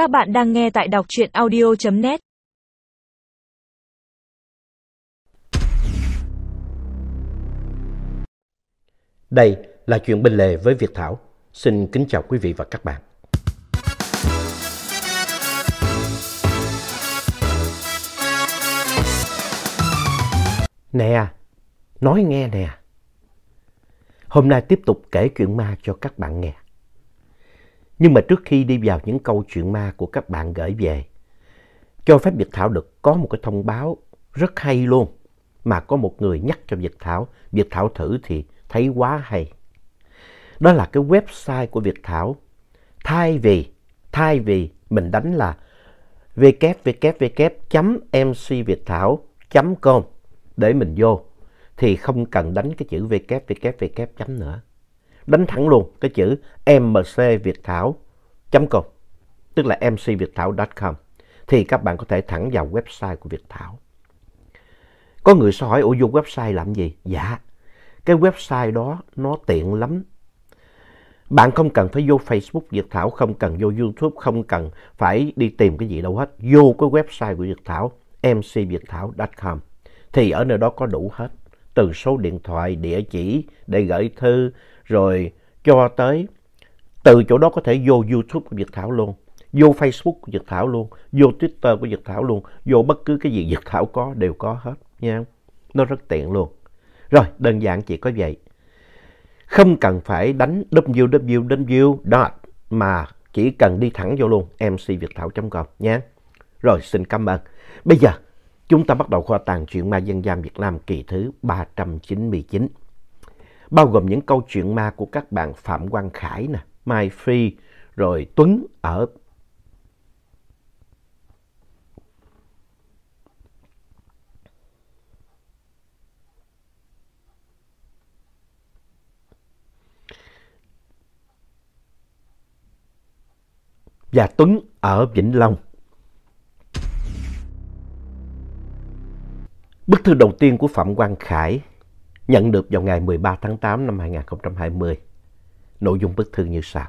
Các bạn đang nghe tại đọc truyện audio.net Đây là chuyện bên lề với Việt Thảo. Xin kính chào quý vị và các bạn. Nè, nói nghe nè. Hôm nay tiếp tục kể chuyện ma cho các bạn nghe. Nhưng mà trước khi đi vào những câu chuyện ma của các bạn gửi về, cho phép Việt Thảo được có một cái thông báo rất hay luôn. Mà có một người nhắc cho Việt Thảo, Việt Thảo thử thì thấy quá hay. Đó là cái website của Việt Thảo. Thay vì, thay vì mình đánh là www.mcviệtthảo.com để mình vô thì không cần đánh cái chữ www chấm nữa. Đánh thẳng luôn cái chữ mcviệtthảo.com tức là mcviệtthảo.com thì các bạn có thể thẳng vào website của Việt Thảo. Có người sẽ hỏi, ủa vô website làm gì? Dạ, cái website đó nó tiện lắm. Bạn không cần phải vô Facebook Việt Thảo, không cần vô YouTube, không cần phải đi tìm cái gì đâu hết. Vô cái website của Việt Thảo, mcviệtthảo.com thì ở nơi đó có đủ hết. Từ số điện thoại, địa chỉ để gửi thư, rồi cho tới từ chỗ đó có thể vô YouTube của Việt Thảo luôn, vô Facebook của Việt Thảo luôn, vô Twitter của Việt Thảo luôn, vô bất cứ cái gì Việt Thảo có đều có hết nha. Nó rất tiện luôn. Rồi, đơn giản chỉ có vậy. Không cần phải đánh www dot mà chỉ cần đi thẳng vô luôn mcvietthao.com, nha. Rồi, xin cảm ơn. Bây giờ, chúng ta bắt đầu kho tàng chuyện ma dân gian Việt Nam kỳ thứ 399. Bao gồm những câu chuyện ma của các bạn Phạm Quang Khải, nè, Mai Phi, rồi Tuấn ở và Tuấn ở Vĩnh Long. Bức thư đầu tiên của Phạm Quang Khải nhận được vào ngày 13 tháng 8 năm 2020. Nội dung bức thư như sau.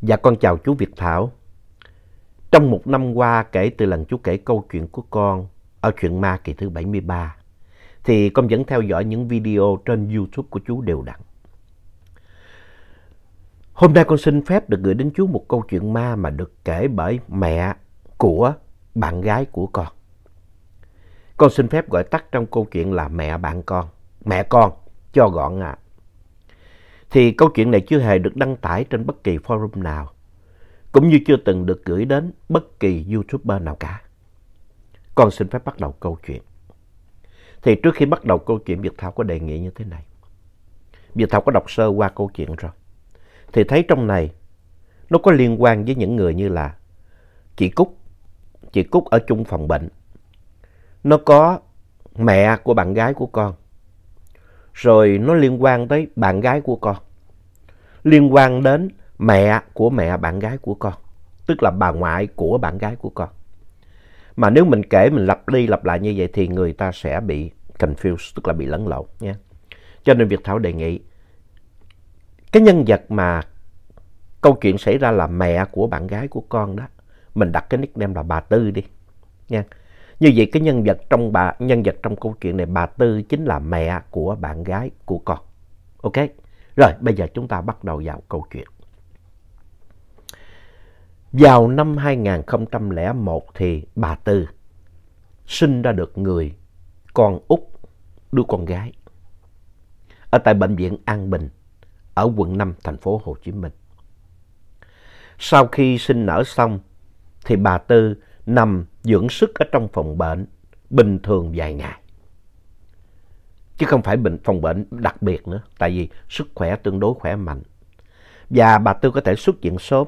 Dạ con chào chú Việt Thảo. Trong một năm qua kể từ lần chú kể câu chuyện của con ở chuyện ma kỳ thứ 73, thì con vẫn theo dõi những video trên YouTube của chú đều đặn. Hôm nay con xin phép được gửi đến chú một câu chuyện ma mà được kể bởi mẹ của bạn gái của con. Con xin phép gọi tắt trong câu chuyện là mẹ bạn con, mẹ con, cho gọn à. Thì câu chuyện này chưa hề được đăng tải trên bất kỳ forum nào, cũng như chưa từng được gửi đến bất kỳ YouTuber nào cả. Con xin phép bắt đầu câu chuyện. Thì trước khi bắt đầu câu chuyện, Việt Thảo có đề nghị như thế này. Việt Thảo có đọc sơ qua câu chuyện rồi. Thì thấy trong này nó có liên quan với những người như là chị Cúc. Chị Cúc ở chung phòng bệnh nó có mẹ của bạn gái của con. Rồi nó liên quan tới bạn gái của con. Liên quan đến mẹ của mẹ bạn gái của con. Tức là bà ngoại của bạn gái của con. Mà nếu mình kể mình lặp đi lặp lại như vậy thì người ta sẽ bị confused, tức là bị lẫn lộn nha. Cho nên Việt Thảo đề nghị cái nhân vật mà câu chuyện xảy ra là mẹ của bạn gái của con đó, mình đặt cái nickname là bà Tư đi nha. Như vậy cái nhân vật trong bà, nhân vật trong câu chuyện này, bà Tư chính là mẹ của bạn gái của con. Ok? Rồi, bây giờ chúng ta bắt đầu vào câu chuyện. Vào năm 2001 thì bà Tư sinh ra được người con út đứa con gái ở tại bệnh viện An Bình ở quận 5 thành phố Hồ Chí Minh. Sau khi sinh nở xong thì bà Tư nằm dưỡng sức ở trong phòng bệnh bình thường vài ngày. Chứ không phải bệnh phòng bệnh đặc biệt nữa, tại vì sức khỏe tương đối khỏe mạnh. Và bà Tư có thể xuất viện sớm.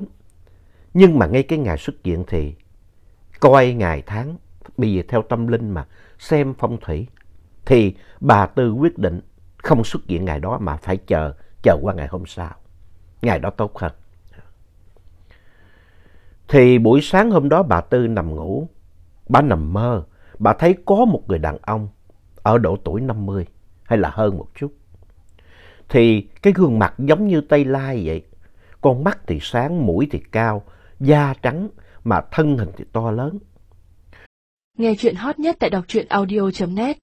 Nhưng mà ngay cái ngày xuất viện thì coi ngày tháng, bây giờ theo tâm linh mà xem phong thủy, thì bà Tư quyết định không xuất viện ngày đó mà phải chờ, chờ qua ngày hôm sau. Ngày đó tốt hơn. Thì buổi sáng hôm đó bà Tư nằm ngủ, bà nằm mơ, bà thấy có một người đàn ông ở độ tuổi 50 hay là hơn một chút. Thì cái gương mặt giống như Tây Lai vậy, con mắt thì sáng, mũi thì cao, da trắng mà thân hình thì to lớn. Nghe chuyện hot nhất tại đọc truyện audio.net